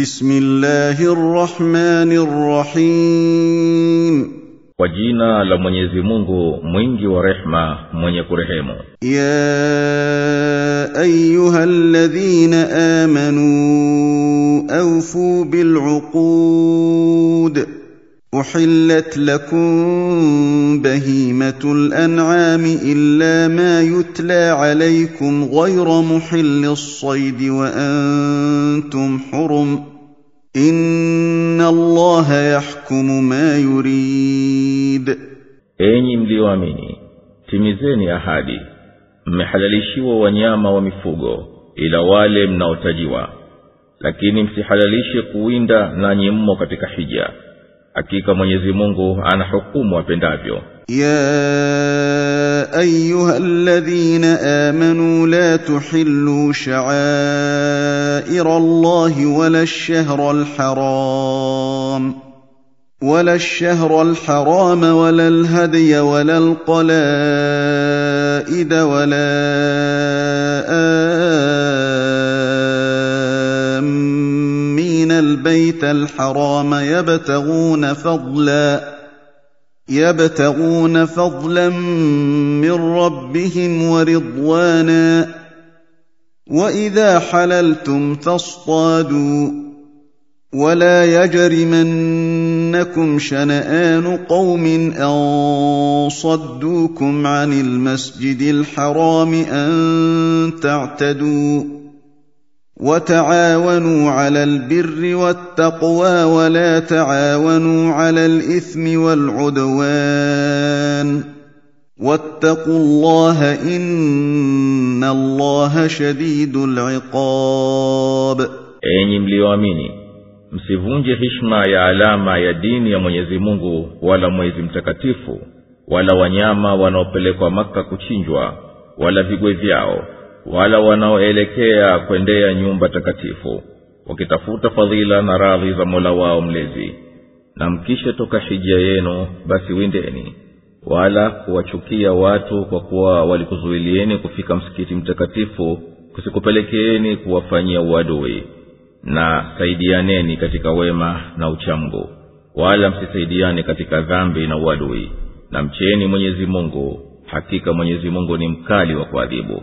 بسم الله الرحمن الرحيم. وجينا لمن يزمونه مينجي ورحمة من يكرهيمه يا أيها الذين آمنوا أوفوا بالعقود أُحِلَّتْ لَكُمْ بَهِيمَةُ الْأَنْعَامِ إِلَّا مَا يُتْلَى عَلَيْكُمْ غَيْرَ مُحِلِّ الصَّيْدِ وَأَنْتُمْ حُرُمٌ إِنَّ اللَّهَ يَحْكُمُ مَا يُرِيدُ. أَيُّ الْمُؤْمِنِينَ تِمِزَنِي أَحَادِي مَحَلَّلِشِيوَ وَنِيَامَ وَمِفُغُو إِلَى وَالِمْنَاوْتَجِيوَا لَكِنِ مُسِحَلَّلِشِي قُوِنْدَا نَانِي مُمُّو كَتِكَا حِجَّة hakika mwenyezi mungu anahukumu apendavyo يا ايها الذين امنوا لا تحلوا شعائر الله ولا الشهر الحرام ولا الشهر الحرام ولا الهدي ولا القلائد ولا آمين البيت الحرام يبتغون فضلاً يبتغون فضلا من ربهم ورضوانا. وإذا حللتم فاصطادوا. ولا يجرمنكم شنآن قوم أن صدوكم عن المسجد الحرام أن تعتدوا. وتعاونوا على البر والتقوى ولا تعاونوا على الإثم والعدوان واتقوا الله إن الله شديد العقاب. أيني مليوامين مسيفون هشما يا علامة يا دين يا مونيزي مونغو ولا مونيزي متكاتفو ولا ونياما ونوبلكو مكة كوشينجوا ولا فيقوي فياو wala wanaoelekea kwendea nyumba takatifu wakitafuta fadhila na radhi za mola wao mlezi. Na mkisha toka hija yenu basi windeni wala kuwachukia watu kwa kuwa walikuzuilieni kufika msikiti mtakatifu kusikupelekeeni kuwafanyia uadui. Na saidianeni katika wema na uchamgu wala msisaidiane katika dhambi na uadui. Na mcheni mwenyezi mungu hakika mwenyezi mungu ni mkali wa kuadhibu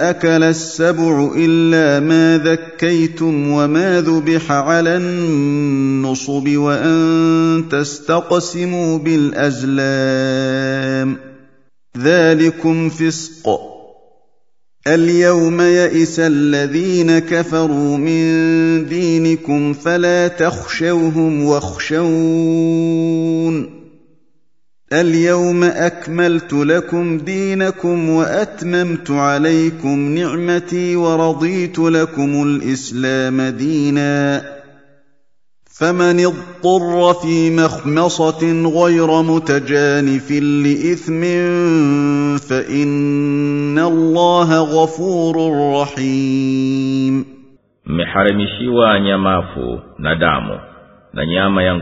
أكل السبع إلا ما ذكيتم وما ذبح على النصب وأن تستقسموا بالأزلام. ذلكم فسق. اليوم يئس الذين كفروا من دينكم فلا تخشوهم واخشون. اليوم أكملت لكم دينكم وأتممت عليكم نعمتي ورضيت لكم الإسلام دينا. فمن اضطر في مخمصة غير متجانف لإثم فإن الله غفور رحيم. mmeharamishiwa nyamafu na damu na nyama ya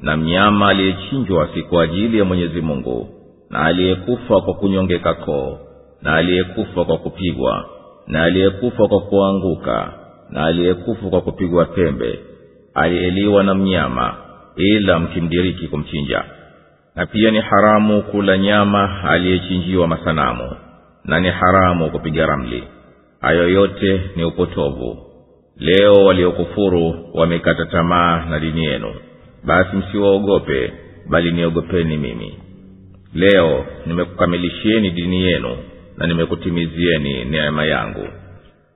na mnyama aliyechinjwa si kwa ajili ya mwenyezi mungu na aliyekufa kwa kunyongeka koo na aliyekufa kwa kupigwa na aliyekufa kwa kuanguka na aliyekufa kwa kupigwa pembe. Aliyeliwa na mnyama ila mkimdiriki kumchinja. Na pia ni haramu kula nyama aliyechinjiwa masanamu na ni haramu kupiga ramli. Hayo yote ni upotovu. Leo waliokufuru wamekata tamaa na dini yenu basi msiwaogope bali niogopeni mimi. Leo nimekukamilishieni dini yenu na nimekutimizieni neema yangu.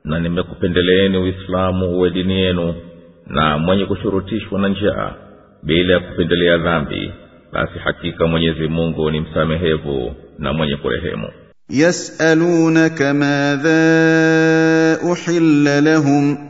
Na nimekupendeleeni uislamu uwe dini yenu na mwenye kushurutishwa na njaa bila ya kupendelea dhambi basi hakika mwenyezi mungu ni msamehevu na mwenye kurehemu. Yasalunaka madha uhilla lahum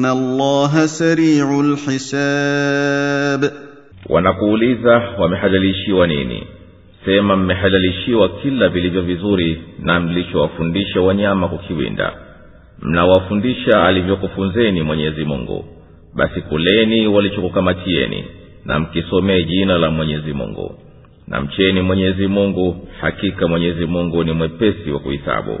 inna allaha sari'ul hisab. Wanakuuliza wamehalalishiwa nini? Sema mmehalalishiwa kila vilivyo vizuri na mlichowafundisha wanyama kukiwinda. Mnawafundisha alivyokufunzeni mwenyezi mungu. Basi kuleni walichokukamatieni na mkisomee jina la mwenyezi mungu. Na mcheni mwenyezi mungu hakika mwenyezi mungu ni mwepesi wa kuhisabu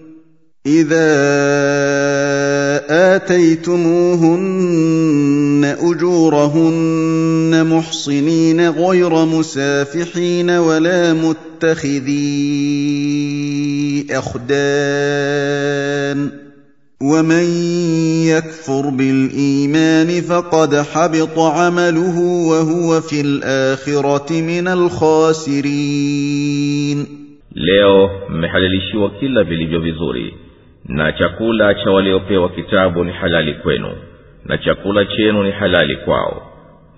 إذا آتيتموهن أجورهن محصنين غير مسافحين ولا متخذي أخدان ومن يكفر بالإيمان فقد حبط عمله وهو في الآخرة من الخاسرين. Leo mmehalalishiwa kila vilivyo vizuri. Na chakula cha waliopewa kitabu ni halali kwenu na chakula chenu ni halali kwao.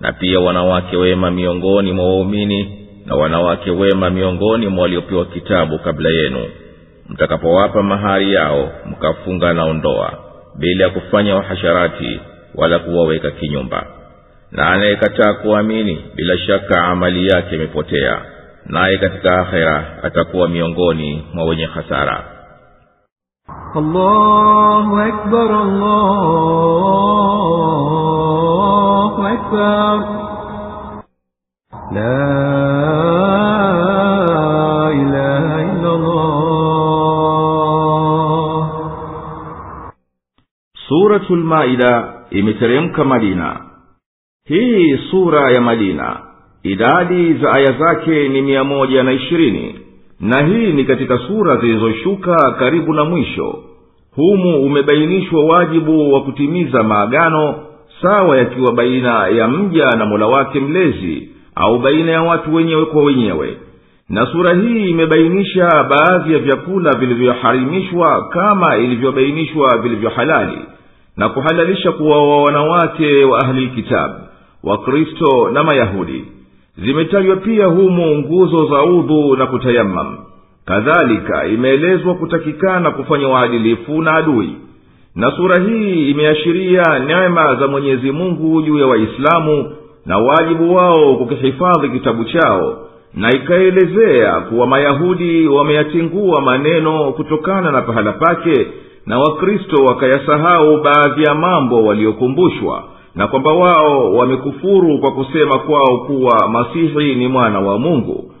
Na pia wanawake wema miongoni mwa waumini na wanawake wema miongoni mwa waliopewa kitabu kabla yenu. Mtakapowapa mahari yao mkafunga nao ndoa bila ya kufanya wahasharati wala kuwaweka kinyumba. Na anayekataa kuamini bila shaka amali yake imepotea naye katika akhera atakuwa miongoni mwa wenye hasara الله أكبر الله أكبر. لا إله إلا الله. سورة المائدة إمترم كمالينا هي سورة يا مالينا إدادي زايا زاكي نمية موجة نشريني. Na hii ni katika sura zilizoshuka karibu na mwisho. Humu umebainishwa wajibu wa kutimiza maagano sawa yakiwa baina ya mja na mola wake mlezi au baina ya watu wenyewe kwa wenyewe. Na sura hii imebainisha baadhi ya vyakula vilivyoharimishwa kama ilivyobainishwa vilivyohalali na kuhalalisha kuwaoa wanawake wa ahli ahlilkitabu wakristo na mayahudi zimetajwa pia humo nguzo za udhu na kutayamam kadhalika imeelezwa kutakikana kufanya waadilifu na adui. Na sura hii imeashiria neema za mwenyezi mungu juu ya waislamu na wajibu wao kukihifadhi kitabu chao na ikaelezea kuwa mayahudi wameyatingua maneno kutokana na pahala pake na wakristo wakayasahau baadhi ya mambo waliokumbushwa na kwamba wao wamekufuru kwa kusema kwao kuwa masihi ni mwana wa mungu.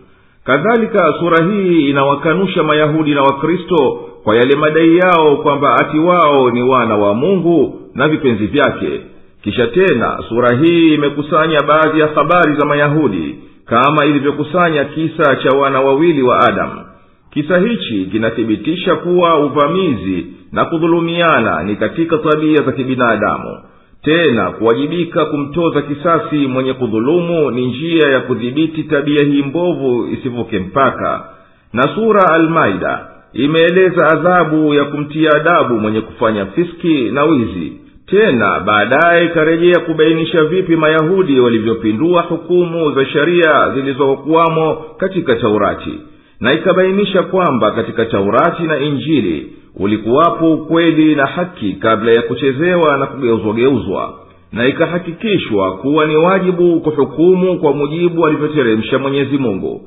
Kadhalika sura hii inawakanusha mayahudi na wakristo kwa yale madai yao kwamba ati wao ni wana wa mungu na vipenzi vyake. Kisha tena sura hii imekusanya baadhi ya habari za mayahudi kama ilivyokusanya kisa cha wana wawili wa adamu kisa hichi kinathibitisha kuwa uvamizi na kudhulumiana ni katika tabia za kibinadamu tena kuwajibika kumtoza kisasi mwenye kudhulumu ni njia ya kudhibiti tabia hii mbovu isivuke mpaka. Na sura almaida imeeleza adhabu ya kumtia adabu mwenye kufanya fiski na wizi. Tena baadaye ikarejea kubainisha vipi mayahudi walivyopindua hukumu za sheria zilizokuwamo katika taurati. Na ikabainisha kwamba katika taurati na injili ulikuwapo ukweli na haki kabla ya kuchezewa na kugeuzwageuzwa na ikahakikishwa kuwa ni wajibu kuhukumu kwa mujibu alivyoteremsha mwenyezi mungu.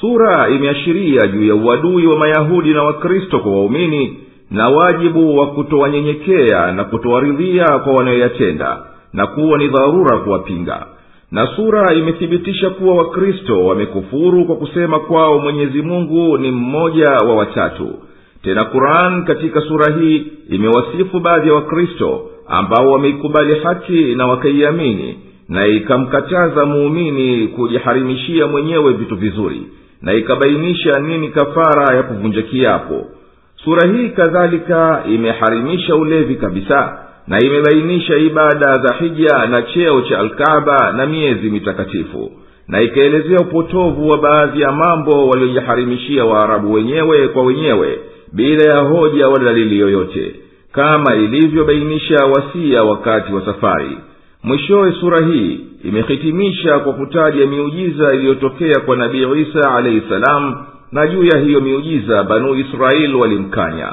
Sura imeashiria juu ya uadui wa mayahudi na wakristo kwa waumini na wajibu wa kutowanyenyekea na kutowaridhia kwa wanayoyatenda na kuwa ni dharura kuwapinga. Na sura imethibitisha kuwa wakristo wamekufuru kwa kusema kwao mwenyezi mungu ni mmoja wa watatu tena quran katika sura hii imewasifu baadhi ya wakristo ambao wameikubali haki na wakaiamini na ikamkataza muumini kujiharimishia mwenyewe vitu vizuri na ikabainisha nini kafara ya kuvunja kiapo. Sura hii kadhalika imeharimisha ulevi kabisa na imebainisha ibada za hija na cheo cha alkaba na miezi mitakatifu na ikaelezea upotovu wa baadhi ya mambo waliojiharimishia waarabu wenyewe kwa wenyewe bila ya hoja wala dalili yoyote kama ilivyobainisha wasia wakati wa safari. Mwishowe sura hii imehitimisha kwa kutaja miujiza iliyotokea kwa nabii isa alaihi salam na juu ya hiyo miujiza banu israeli walimkanya.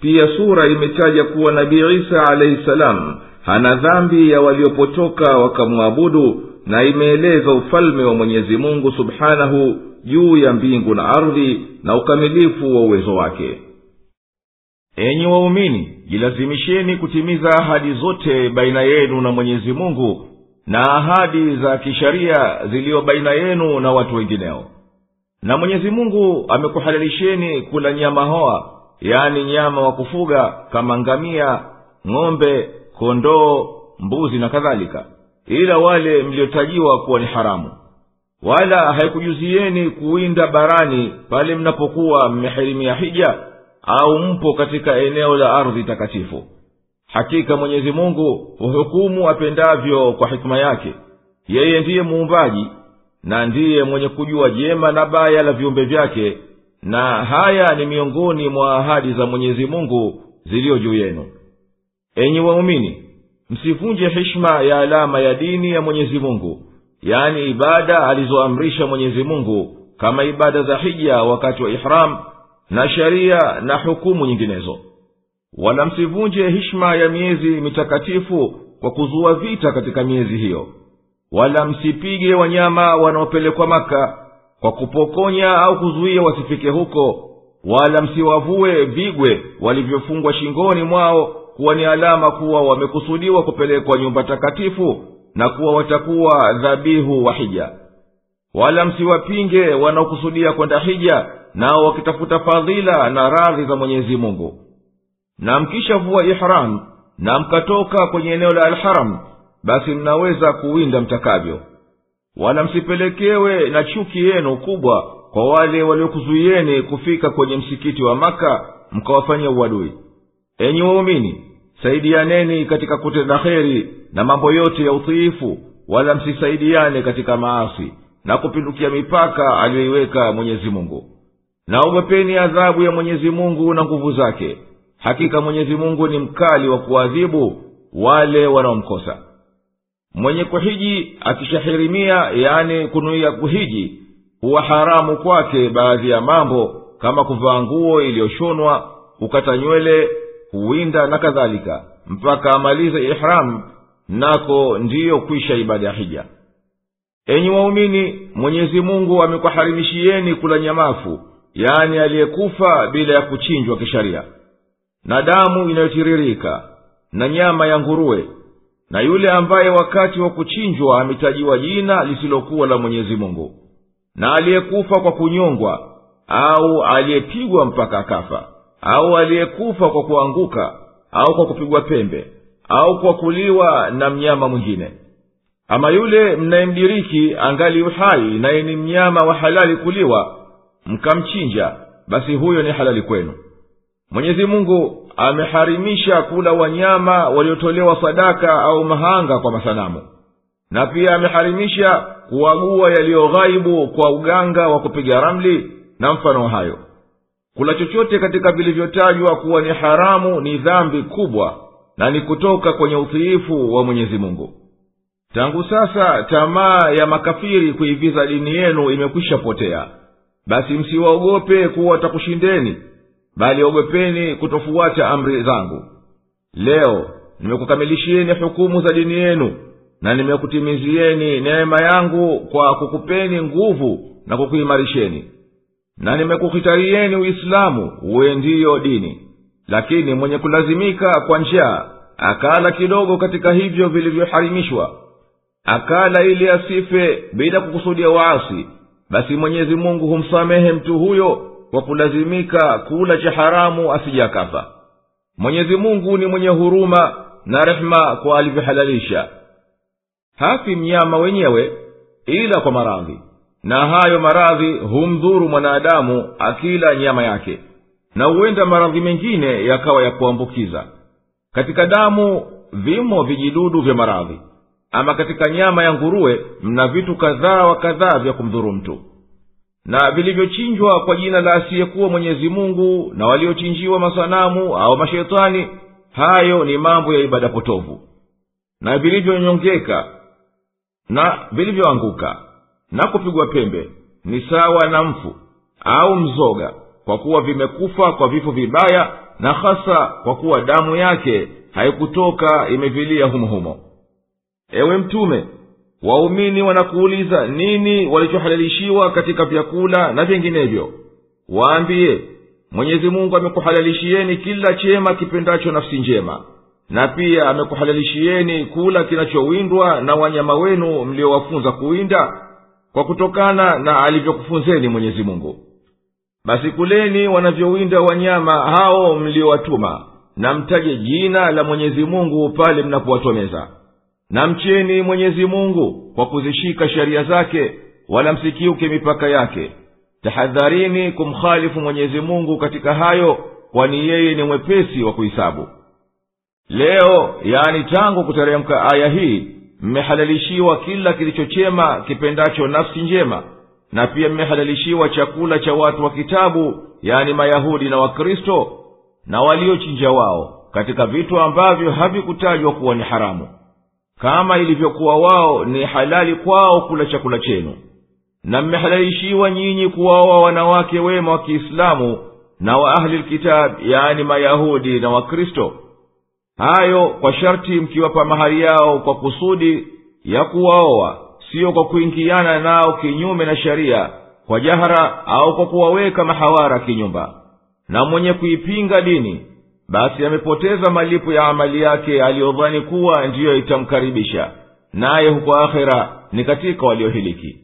Pia sura imetaja kuwa nabii isa alaihi salam hana dhambi ya waliopotoka wakamwabudu na imeeleza ufalme wa mwenyezi mungu subhanahu juu ya mbingu na ardhi na ukamilifu wa uwezo wake enyi waumini jilazimisheni kutimiza ahadi zote baina yenu na mwenyezi mungu na ahadi za kisharia ziliyo baina yenu na watu wengineo. Na mwenyezi mungu amekuhalalisheni kula nyama hoa yaani nyama wa kufuga kama ngamia ng'ombe kondoo mbuzi na kadhalika. Ila wale mliotajiwa kuwa ni haramu. Wala haikujuzieni kuwinda barani pale mnapokuwa mmehirimia hija au mpo katika eneo la ardhi takatifu. Hakika mwenyezi mungu huhukumu apendavyo kwa hikima yake. Yeye ndiye muumbaji na ndiye mwenye kujua jema na baya la viumbe vyake na haya ni miongoni mwa ahadi za mwenyezi mungu ziliyo juu yenu. Enyi waumini msivunje hishma ya alama ya dini ya mwenyezi mungu yaani ibada alizoamrisha mwenyezi mungu kama ibada za hija wakati wa ihram na sheria na hukumu nyinginezo. Wala msivunje hishma ya miezi mitakatifu kwa kuzua vita katika miezi hiyo. Wala msipige wanyama wanaopelekwa maka kwa kupokonya au kuzuia wasifike huko wala msiwavue vigwe walivyofungwa shingoni mwao kuwa ni alama kuwa wamekusudiwa kupelekwa nyumba takatifu na kuwa watakuwa dhabihu wa hija. Wala msiwapinge wanaokusudia kwenda hija nao wakitafuta fadhila na radhi za mwenyezi mungu. Na mkishavua ihram na mkatoka kwenye eneo la alharam basi mnaweza kuwinda mtakavyo. Wala msipelekewe na chuki yenu kubwa kwa wale waliokuzuieni kufika kwenye msikiti wa maka mkawafanyia uadui. Enyi waumini saidianeni katika kutenda heri na mambo yote ya utiifu wala msisaidiane katika maasi na kupindukia mipaka aliyoiweka mwenyezi mungu na ogopeni adhabu ya mwenyezi mungu na nguvu zake. Hakika mwenyezi mungu ni mkali wa kuadhibu wale wanaomkosa. Mwenye kuhiji akishahirimia yani kunuia kuhiji huwa haramu kwake baadhi ya mambo kama kuvaa nguo iliyoshonwa kukata nywele kuwinda na kadhalika mpaka amalize ihramu nako ndiyo kwisha ibada ya hija. Enyi waumini mwenyezi mungu kula nyamafu yani aliyekufa bila ya kuchinjwa kisharia. Na damu inayotiririka na nyama ya nguruwe na yule ambaye wakati wa kuchinjwa ametajiwa jina lisilokuwa la mwenyezi mungu. Na aliyekufa kwa kunyongwa au aliyepigwa mpaka akafa au aliyekufa kwa kuanguka au kwa kupigwa pembe au kwa kuliwa na mnyama mwingine. Ama yule mnayemdiriki angali uhai naye ni mnyama wa halali kuliwa mkamchinja basi huyo ni halali kwenu. Mwenyezi mungu ameharimisha kula wanyama waliotolewa sadaka au mahanga kwa masanamu. Na pia ameharimisha kuagua yaliyoghaibu kwa uganga wa kupiga ramli na mfano hayo. Kula chochote katika vilivyotajwa kuwa ni haramu ni dhambi kubwa na ni kutoka kwenye utiifu wa mwenyezi mungu. Tangu sasa tamaa ya makafiri kuiviza dini yenu imekwisha potea basi msiwaogope kuwa takushindeni bali ogopeni kutofuata amri zangu. Leo nimekukamilishieni hukumu za dini yenu na nimekutimizieni neema yangu kwa kukupeni nguvu na kukuimarisheni. Na nimekuhitarieni uislamu uwe ndiyo dini lakini mwenye kulazimika kwa njaa akala kidogo katika hivyo vilivyoharimishwa. Akala ili asife bila kukusudia waasi basi mwenyezi mungu humsamehe mtu huyo kwa kulazimika kula cha haramu asijakafa mwenyezi mungu ni mwenye huruma na rehema kwa alivyohalalisha. Hafi mnyama wenyewe ila kwa maradhi na hayo maradhi humdhuru mwanadamu akila nyama yake na huenda maradhi mengine yakawa ya kuambukiza. Katika damu vimo vijidudu vya maradhi ama katika nyama ya nguruwe mna vitu kadhaa wa kadhaa vya kumdhuru mtu. Na vilivyochinjwa kwa jina la asiyekuwa mwenyezi mungu na waliochinjiwa masanamu au mashetani hayo ni mambo ya ibada potovu. Na vilivyonyongeka na vilivyoanguka na kupigwa pembe ni sawa na mfu au mzoga kwa kuwa vimekufa kwa vifo vibaya na hasa kwa kuwa damu yake haikutoka imevilia humohumo ewe mtume waumini wanakuuliza nini walichohalalishiwa katika vyakula na vyenginevyo waambiye mwenyezi mungu amekuhalalishieni kila chema kipendacho nafsi njema na pia amekuhalalishieni kula kinachowindwa na wanyama wenu mliowafunza kuwinda kwa kutokana na alivyokufunzeni mwenyezi mungu. Basi kuleni wanavyowinda wanyama hao mliowatuma na mtaje jina la mwenyezi mungu pale mnapowatomeza na mcheni mwenyezi mungu kwa kuzishika sheria zake wala msikiuke mipaka yake. Tahadharini kumkhalifu mwenyezi mungu katika hayo kwani yeye ni mwepesi wa kuhisabu leo yaani tangu kuteremka aya hii mmehalalishiwa kila kilichochema kipendacho nafsi njema na pia mmehalalishiwa chakula cha watu wa kitabu yaani mayahudi na wakristo na waliochinja wao katika vitu ambavyo havikutajwa kuwa ni haramu kama ilivyokuwa wao ni halali kwao kula chakula chenu. Na mmehalalishiwa nyinyi kuwaoa wanawake wema wa kiislamu na wa ahli lkitab yaani mayahudi na wakristo. Hayo kwa sharti mkiwapa mahari yao kwa kusudi ya kuwaoa siyo kwa kuingiana nao kinyume na sheria kwa jahara au kwa kuwaweka mahawara kinyumba. Na mwenye kuipinga dini basi amepoteza malipo ya amali yake aliyodhani kuwa ndiyo itamkaribisha. Naye huko akhera ni katika waliohiliki